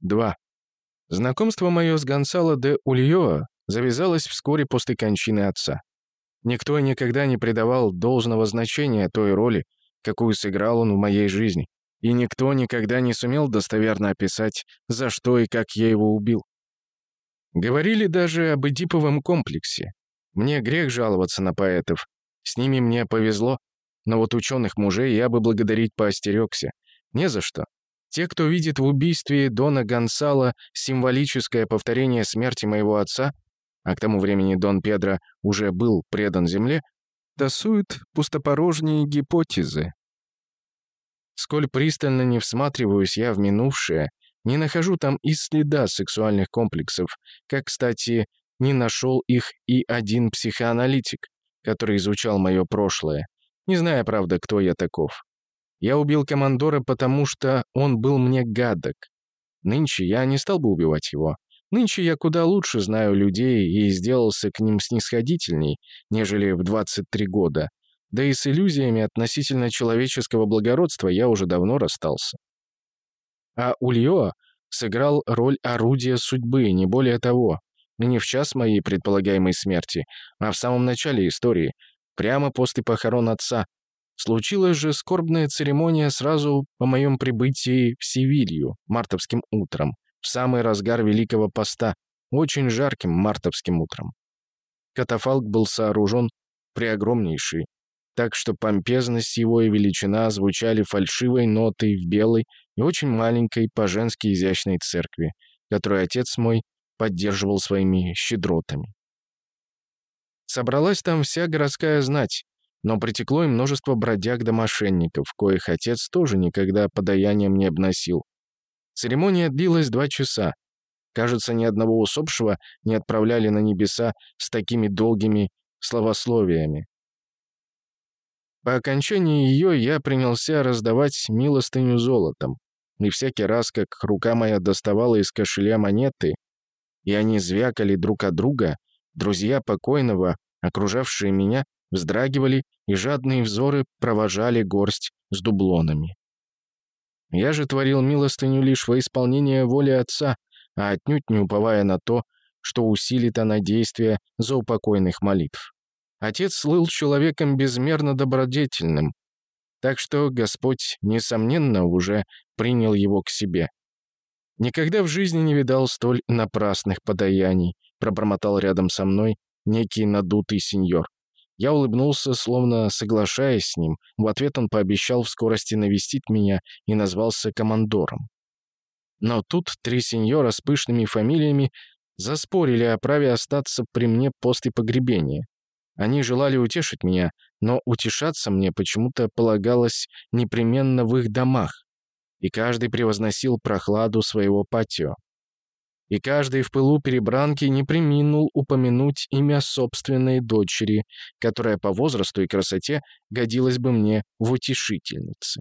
2. Знакомство мое с Гонсало де Ульоа завязалось вскоре после кончины отца. Никто никогда не придавал должного значения той роли, какую сыграл он в моей жизни, и никто никогда не сумел достоверно описать, за что и как я его убил. Говорили даже об Эдиповом комплексе. Мне грех жаловаться на поэтов. С ними мне повезло, но вот ученых мужей я бы благодарить поостерегся. Не за что. Те, кто видит в убийстве Дона Гонсала символическое повторение смерти моего отца, а к тому времени Дон Педро уже был предан земле, тасуют пустопорожние гипотезы. Сколь пристально не всматриваюсь я в минувшее, не нахожу там и следа сексуальных комплексов, как, кстати, не нашел их и один психоаналитик, который изучал мое прошлое, не зная, правда, кто я таков. Я убил командора, потому что он был мне гадок. Нынче я не стал бы убивать его. Нынче я куда лучше знаю людей и сделался к ним снисходительней, нежели в 23 года. Да и с иллюзиями относительно человеческого благородства я уже давно расстался. А Ульё сыграл роль орудия судьбы, не более того. Не в час моей предполагаемой смерти, а в самом начале истории, прямо после похорон отца, Случилась же скорбная церемония сразу по моем прибытии в Севилью мартовским утром, в самый разгар Великого Поста, очень жарким мартовским утром. Катафалк был сооружен преогромнейший, так что помпезность его и величина звучали фальшивой нотой в белой и очень маленькой по-женски изящной церкви, которую отец мой поддерживал своими щедротами. Собралась там вся городская знать, но притекло и множество бродяг да мошенников, коих отец тоже никогда подаянием не обносил. Церемония длилась два часа. Кажется, ни одного усопшего не отправляли на небеса с такими долгими словословиями. По окончании ее я принялся раздавать милостыню золотом, и всякий раз, как рука моя доставала из кошеля монеты, и они звякали друг от друга, друзья покойного, окружавшие меня, вздрагивали, и жадные взоры провожали горсть с дублонами. Я же творил милостыню лишь во исполнение воли Отца, а отнюдь не уповая на то, что усилит она действие заупокойных молитв. Отец слыл человеком безмерно добродетельным, так что Господь, несомненно, уже принял его к себе. «Никогда в жизни не видал столь напрасных подаяний», пробормотал рядом со мной некий надутый сеньор. Я улыбнулся, словно соглашаясь с ним. В ответ он пообещал в скорости навестить меня и назвался командором. Но тут три сеньора с пышными фамилиями заспорили о праве остаться при мне после погребения. Они желали утешить меня, но утешаться мне почему-то полагалось непременно в их домах, и каждый превозносил прохладу своего патио и каждый в пылу перебранки не приминул упомянуть имя собственной дочери, которая по возрасту и красоте годилась бы мне в утешительнице.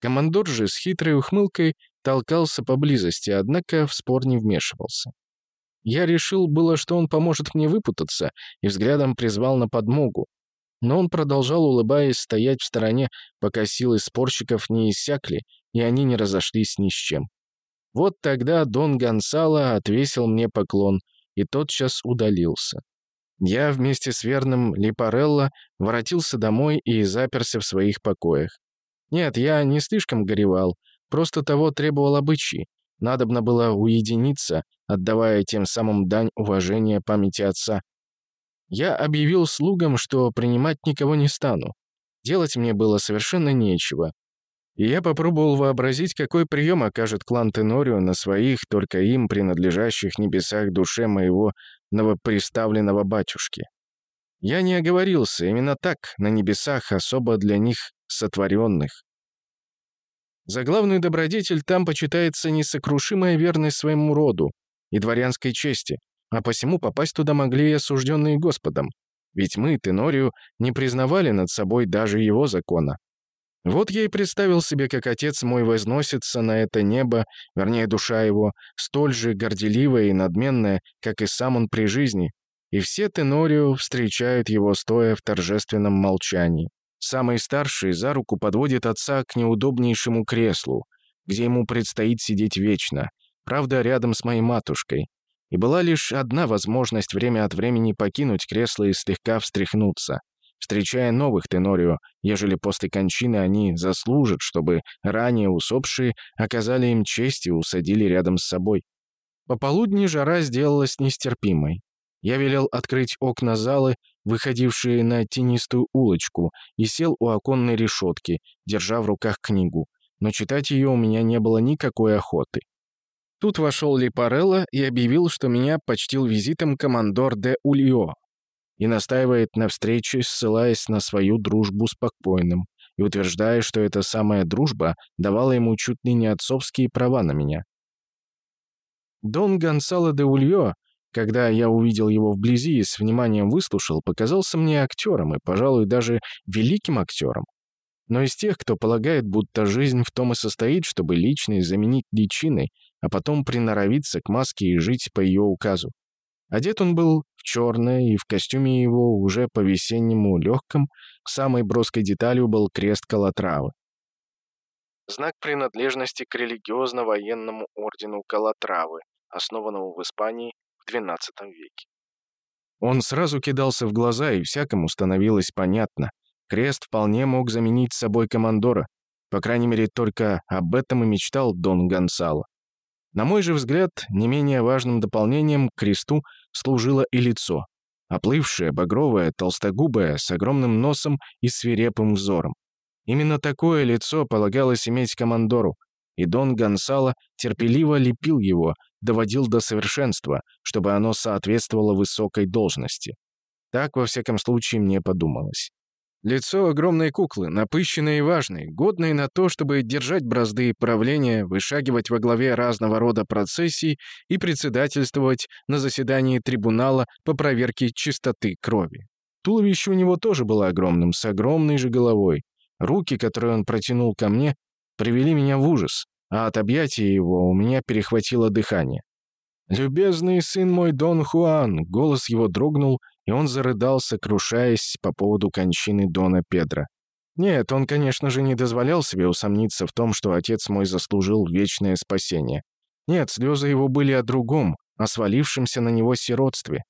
Командор же с хитрой ухмылкой толкался поблизости, однако в спор не вмешивался. Я решил было, что он поможет мне выпутаться, и взглядом призвал на подмогу. Но он продолжал, улыбаясь, стоять в стороне, пока силы спорщиков не иссякли, и они не разошлись ни с чем. Вот тогда Дон Гонсало отвесил мне поклон и тотчас удалился. Я вместе с верным Липарелло воротился домой и заперся в своих покоях. Нет, я не слишком горевал, просто того требовал обычай. Надобно было уединиться, отдавая тем самым дань уважения памяти отца. Я объявил слугам, что принимать никого не стану. Делать мне было совершенно нечего, и я попробовал вообразить, какой прием окажет клан Тенорио на своих, только им принадлежащих небесах душе моего новоприставленного батюшки. Я не оговорился, именно так, на небесах, особо для них сотворенных. За главную добродетель там почитается несокрушимая верность своему роду и дворянской чести, а посему попасть туда могли и осужденные Господом. Ведь мы, Тенорию, не признавали над собой даже его закона. Вот я и представил себе, как отец мой возносится на это небо, вернее, душа его, столь же горделивая и надменная, как и сам он при жизни, и все Тенорио встречают его, стоя в торжественном молчании. Самый старший за руку подводит отца к неудобнейшему креслу, где ему предстоит сидеть вечно, правда, рядом с моей матушкой. И была лишь одна возможность время от времени покинуть кресло и слегка встряхнуться, встречая новых Тенорио, ежели после кончины они заслужат, чтобы ранее усопшие оказали им честь и усадили рядом с собой. Пополудни жара сделалась нестерпимой. Я велел открыть окна залы, выходившие на тенистую улочку, и сел у оконной решетки, держа в руках книгу. Но читать ее у меня не было никакой охоты. Тут вошел Липарелло и объявил, что меня почтил визитом командор де Ульо и настаивает на встрече, ссылаясь на свою дружбу с покойным и утверждая, что эта самая дружба давала ему чуть ли не отцовские права на меня. Дон Гонсало де Ульо, когда я увидел его вблизи и с вниманием выслушал, показался мне актером и, пожалуй, даже великим актером. Но из тех, кто полагает, будто жизнь в том и состоит, чтобы личность заменить личиной, а потом приноровиться к маске и жить по ее указу. Одет он был черное, и в костюме его уже по-весеннему легком, самой броской деталью был крест Калатравы. Знак принадлежности к религиозно-военному ордену Калатравы, основанному в Испании в XII веке. Он сразу кидался в глаза, и всякому становилось понятно. Крест вполне мог заменить собой командора. По крайней мере, только об этом и мечтал Дон Гонсало. На мой же взгляд, не менее важным дополнением к кресту служило и лицо. Оплывшее, багровое, толстогубое, с огромным носом и свирепым взором. Именно такое лицо полагалось иметь командору, и Дон Гонсало терпеливо лепил его, доводил до совершенства, чтобы оно соответствовало высокой должности. Так, во всяком случае, мне подумалось. Лицо огромной куклы, напыщенное и важное, годное на то, чтобы держать бразды правления, вышагивать во главе разного рода процессий и председательствовать на заседании трибунала по проверке чистоты крови. Туловище у него тоже было огромным, с огромной же головой. Руки, которые он протянул ко мне, привели меня в ужас, а от объятия его у меня перехватило дыхание. «Любезный сын мой Дон Хуан!» Голос его дрогнул, и он зарыдал, сокрушаясь по поводу кончины Дона Педро. Нет, он, конечно же, не дозволял себе усомниться в том, что отец мой заслужил вечное спасение. Нет, слезы его были о другом, о свалившемся на него сиротстве.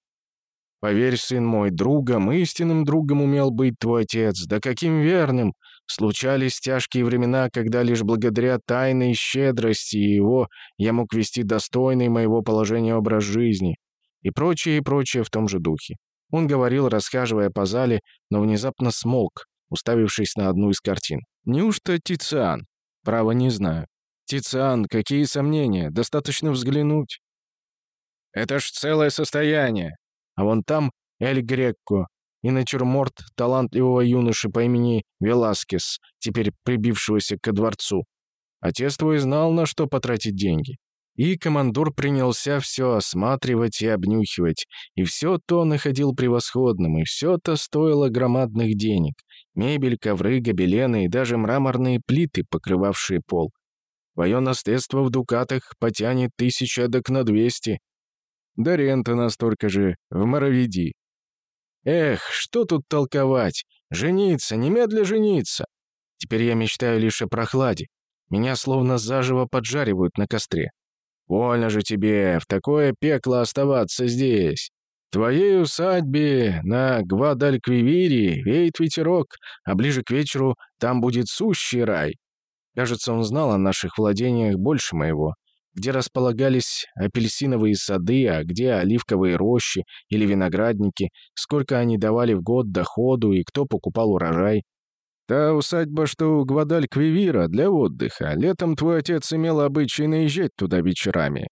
Поверь, сын мой, другом, истинным другом умел быть твой отец, да каким верным! Случались тяжкие времена, когда лишь благодаря тайной щедрости его я мог вести достойный моего положения образ жизни. И прочее, и прочее в том же духе. Он говорил, расхаживая по зале, но внезапно смолк, уставившись на одну из картин. «Неужто Тициан?» «Право, не знаю». «Тициан, какие сомнения? Достаточно взглянуть». «Это ж целое состояние!» А вон там Эль Грекко и натюрморт талантливого юноши по имени Веласкес, теперь прибившегося ко дворцу. Отец твой знал, на что потратить деньги. И командор принялся все осматривать и обнюхивать, и все то находил превосходным, и все то стоило громадных денег. Мебель, ковры, гобелены и даже мраморные плиты, покрывавшие пол. Твое наследство в дукатах потянет тысяча док на двести. Да рента настолько же, в Моровиди. Эх, что тут толковать? Жениться, немедля жениться. Теперь я мечтаю лишь о прохладе. Меня словно заживо поджаривают на костре. Вольно же тебе в такое пекло оставаться здесь. Твоей усадьбе на Гвадальквивире веет ветерок, а ближе к вечеру там будет сущий рай. Кажется, он знал о наших владениях больше моего, где располагались апельсиновые сады, а где оливковые рощи или виноградники, сколько они давали в год доходу и кто покупал урожай. Та усадьба, что у Гвадальквивира, для отдыха. Летом твой отец имел обычай наезжать туда вечерами.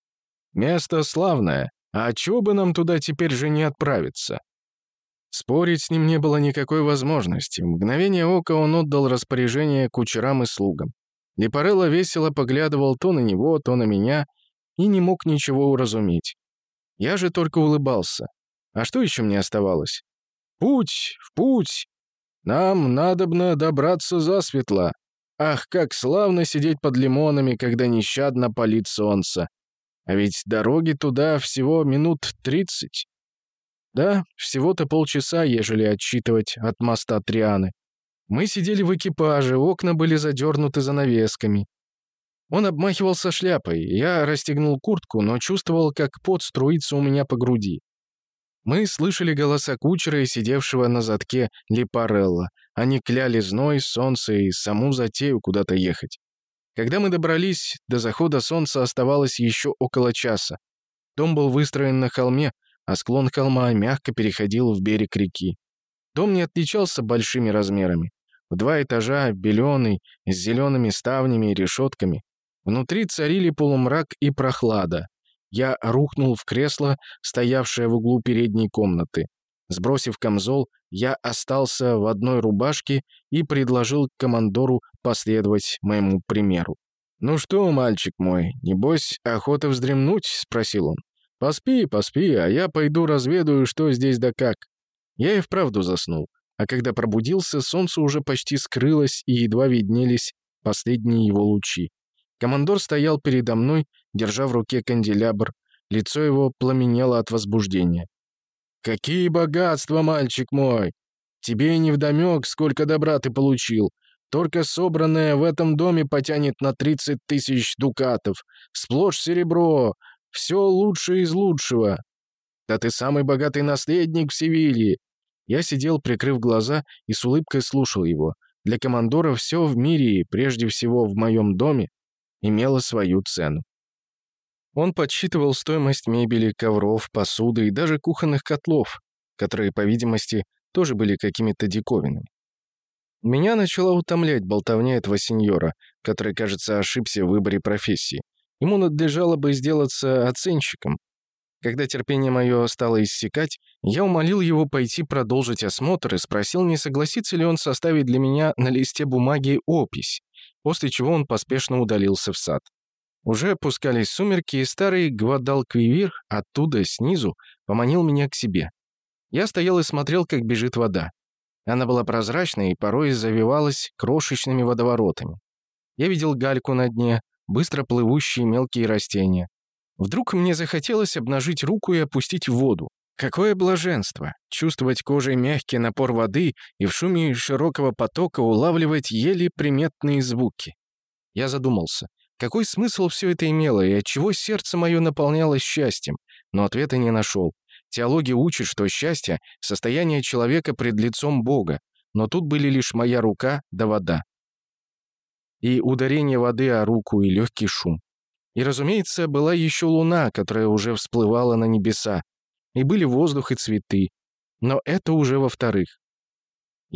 Место славное, а чего бы нам туда теперь же не отправиться?» Спорить с ним не было никакой возможности. В мгновение ока он отдал распоряжение кучерам и слугам. Лепарелло весело поглядывал то на него, то на меня и не мог ничего уразуметь. Я же только улыбался. А что еще мне оставалось? «Путь! В путь! Нам надобно добраться засветло. Ах, как славно сидеть под лимонами, когда нещадно палит солнце. А ведь дороги туда всего минут тридцать. Да, всего-то полчаса, ежели отсчитывать от моста Трианы. Мы сидели в экипаже, окна были задернуты занавесками. Он обмахивался шляпой. Я расстегнул куртку, но чувствовал, как пот струится у меня по груди. Мы слышали голоса кучера и сидевшего на задке Липарелла. Они кляли зной, солнце и саму затею куда-то ехать. Когда мы добрались, до захода солнца оставалось еще около часа. Дом был выстроен на холме, а склон холма мягко переходил в берег реки. Дом не отличался большими размерами. В два этажа, беленый, с зелеными ставнями и решетками. Внутри царили полумрак и прохлада. Я рухнул в кресло, стоявшее в углу передней комнаты. Сбросив камзол, я остался в одной рубашке и предложил командору последовать моему примеру. «Ну что, мальчик мой, небось, охота вздремнуть?» — спросил он. «Поспи, поспи, а я пойду разведаю, что здесь да как». Я и вправду заснул, а когда пробудился, солнце уже почти скрылось и едва виднелись последние его лучи. Командор стоял передо мной, держа в руке канделябр. Лицо его пламенело от возбуждения. «Какие богатства, мальчик мой! Тебе и невдомёк, сколько добра ты получил. Только собранное в этом доме потянет на 30 тысяч дукатов. Сплошь серебро. Все лучшее из лучшего. Да ты самый богатый наследник в Севилье. Я сидел, прикрыв глаза, и с улыбкой слушал его. Для командора все в мире, прежде всего в моем доме, имело свою цену. Он подсчитывал стоимость мебели, ковров, посуды и даже кухонных котлов, которые, по видимости, тоже были какими-то диковинами. Меня начала утомлять болтовня этого сеньора, который, кажется, ошибся в выборе профессии. Ему надлежало бы сделаться оценщиком. Когда терпение мое стало иссякать, я умолил его пойти продолжить осмотр и спросил, не согласится ли он составить для меня на листе бумаги опись, после чего он поспешно удалился в сад. Уже опускались сумерки, и старый Гвадалквивир оттуда, снизу, поманил меня к себе. Я стоял и смотрел, как бежит вода. Она была прозрачной и порой завивалась крошечными водоворотами. Я видел гальку на дне, быстро плывущие мелкие растения. Вдруг мне захотелось обнажить руку и опустить в воду. Какое блаженство! Чувствовать кожей мягкий напор воды и в шуме широкого потока улавливать еле приметные звуки. Я задумался, какой смысл все это имело и отчего сердце мое наполнялось счастьем, но ответа не нашел. Теология учит, что счастье — состояние человека пред лицом Бога, но тут были лишь моя рука да вода. И ударение воды о руку, и легкий шум. И, разумеется, была еще луна, которая уже всплывала на небеса, и были воздух и цветы. Но это уже во-вторых.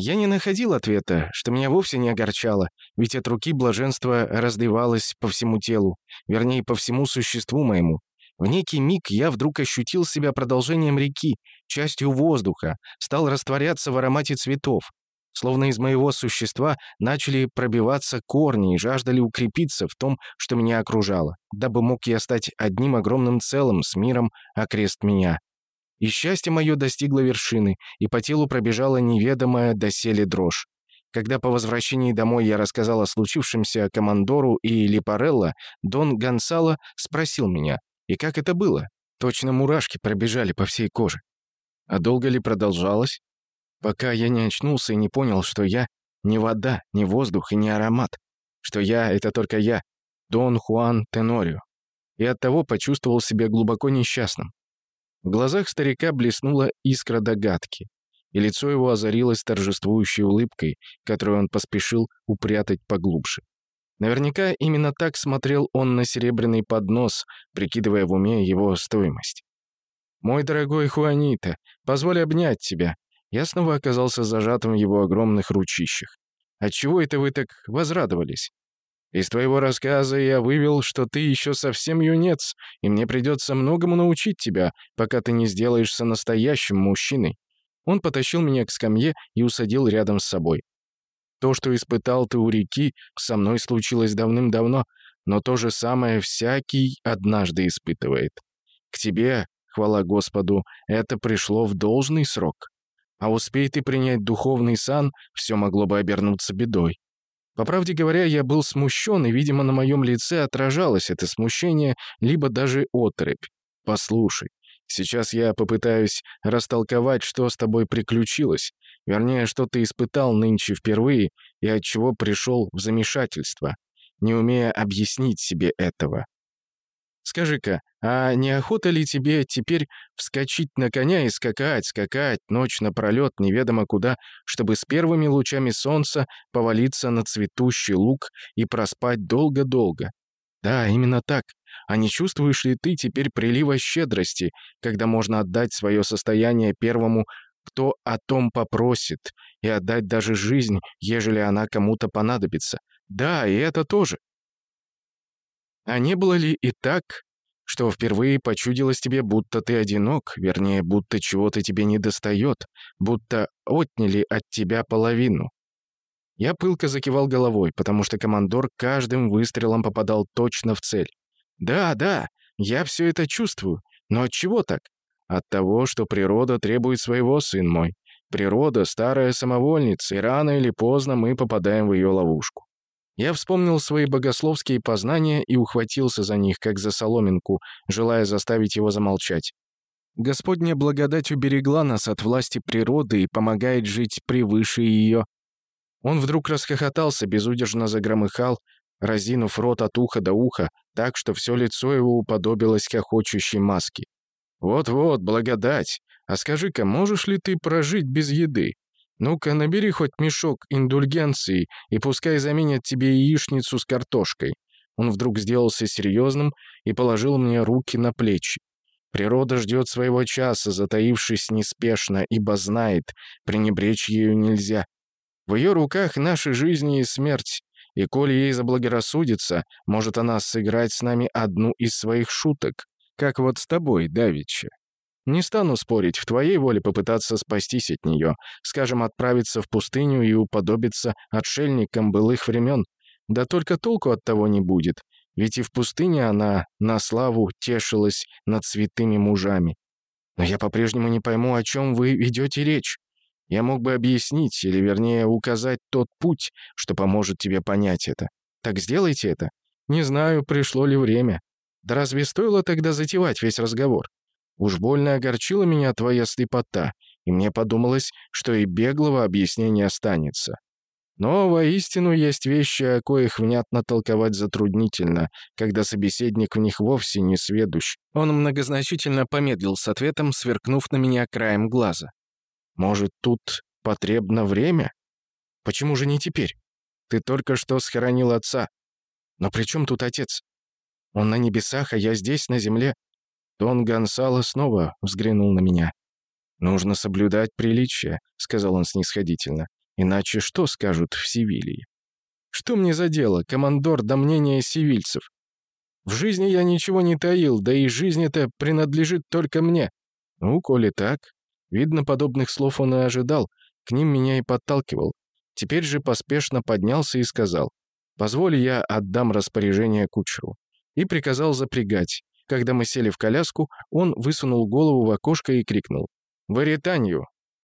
Я не находил ответа, что меня вовсе не огорчало, ведь от руки блаженство раздевалось по всему телу, вернее, по всему существу моему. В некий миг я вдруг ощутил себя продолжением реки, частью воздуха, стал растворяться в аромате цветов. Словно из моего существа начали пробиваться корни и жаждали укрепиться в том, что меня окружало, дабы мог я стать одним огромным целым с миром окрест меня. И счастье мое достигло вершины, и по телу пробежала неведомая доселе дрожь. Когда по возвращении домой я рассказал о случившемся командору и Липарелло, Дон Гонсало спросил меня, и как это было? Точно мурашки пробежали по всей коже. А долго ли продолжалось? Пока я не очнулся и не понял, что я не вода, не воздух и не аромат. Что я — это только я, Дон Хуан Тенорио. И оттого почувствовал себя глубоко несчастным. В глазах старика блеснула искра догадки, и лицо его озарилось торжествующей улыбкой, которую он поспешил упрятать поглубже. Наверняка именно так смотрел он на серебряный поднос, прикидывая в уме его стоимость. «Мой дорогой Хуанита, позволь обнять тебя». Я снова оказался зажатым в его огромных ручищах. «Отчего это вы так возрадовались?» Из твоего рассказа я вывел, что ты еще совсем юнец, и мне придется многому научить тебя, пока ты не сделаешься настоящим мужчиной». Он потащил меня к скамье и усадил рядом с собой. То, что испытал ты у реки, со мной случилось давным-давно, но то же самое всякий однажды испытывает. К тебе, хвала Господу, это пришло в должный срок. А успей ты принять духовный сан, все могло бы обернуться бедой. По правде говоря, я был смущен, и, видимо, на моем лице отражалось это смущение, либо даже отрыбь. Послушай, сейчас я попытаюсь растолковать, что с тобой приключилось, вернее, что ты испытал нынче впервые и от чего пришел в замешательство. не умея объяснить себе этого. Скажи-ка, а не охота ли тебе теперь вскочить на коня и скакать, скакать, ночь напролет, неведомо куда, чтобы с первыми лучами солнца повалиться на цветущий луг и проспать долго-долго? Да, именно так. А не чувствуешь ли ты теперь прилива щедрости, когда можно отдать свое состояние первому, кто о том попросит, и отдать даже жизнь, ежели она кому-то понадобится? Да, и это тоже. А не было ли и так, что впервые почудилось тебе, будто ты одинок, вернее, будто чего-то тебе недостает, будто отняли от тебя половину? Я пылко закивал головой, потому что командор каждым выстрелом попадал точно в цель. Да, да, я все это чувствую, но от чего так? От того, что природа требует своего, сын мой. Природа — старая самовольница, и рано или поздно мы попадаем в ее ловушку. Я вспомнил свои богословские познания и ухватился за них, как за соломинку, желая заставить его замолчать. Господня благодать уберегла нас от власти природы и помогает жить превыше ее. Он вдруг расхохотался, безудержно загромыхал, разинув рот от уха до уха, так что все лицо его уподобилось хохочущей маске. «Вот-вот, благодать! А скажи-ка, можешь ли ты прожить без еды? «Ну-ка, набери хоть мешок индульгенции и пускай заменят тебе яичницу с картошкой». Он вдруг сделался серьезным и положил мне руки на плечи. Природа ждет своего часа, затаившись неспешно, ибо знает, пренебречь ею нельзя. В ее руках наши жизни и смерть, и коли ей заблагорассудится, может она сыграть с нами одну из своих шуток, как вот с тобой, Давича. Не стану спорить, в твоей воле попытаться спастись от нее, скажем, отправиться в пустыню и уподобиться отшельникам былых времен. Да только толку от того не будет, ведь и в пустыне она на славу тешилась над святыми мужами. Но я по-прежнему не пойму, о чем вы ведете речь. Я мог бы объяснить, или вернее указать тот путь, что поможет тебе понять это. Так сделайте это. Не знаю, пришло ли время. Да разве стоило тогда затевать весь разговор? Уж больно огорчила меня твоя слепота, и мне подумалось, что и беглого объяснения останется. Но воистину есть вещи, о коих внятно толковать затруднительно, когда собеседник в них вовсе не сведущ. Он многозначительно помедлил с ответом, сверкнув на меня краем глаза. «Может, тут потребно время? Почему же не теперь? Ты только что схоронил отца. Но при чем тут отец? Он на небесах, а я здесь, на земле. Дон Гонсало снова взглянул на меня. «Нужно соблюдать приличие», — сказал он снисходительно. «Иначе что скажут в Севилье?» «Что мне за дело, командор, до мнения севильцев? В жизни я ничего не таил, да и жизнь эта принадлежит только мне». «Ну, коли так...» Видно, подобных слов он и ожидал, к ним меня и подталкивал. Теперь же поспешно поднялся и сказал, «Позволь, я отдам распоряжение кучеру». И приказал запрягать. Когда мы сели в коляску, он высунул голову в окошко и крикнул. «Ваританью!